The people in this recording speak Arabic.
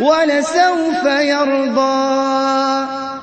وَلَسَوْفَ يَرْضَىٰ.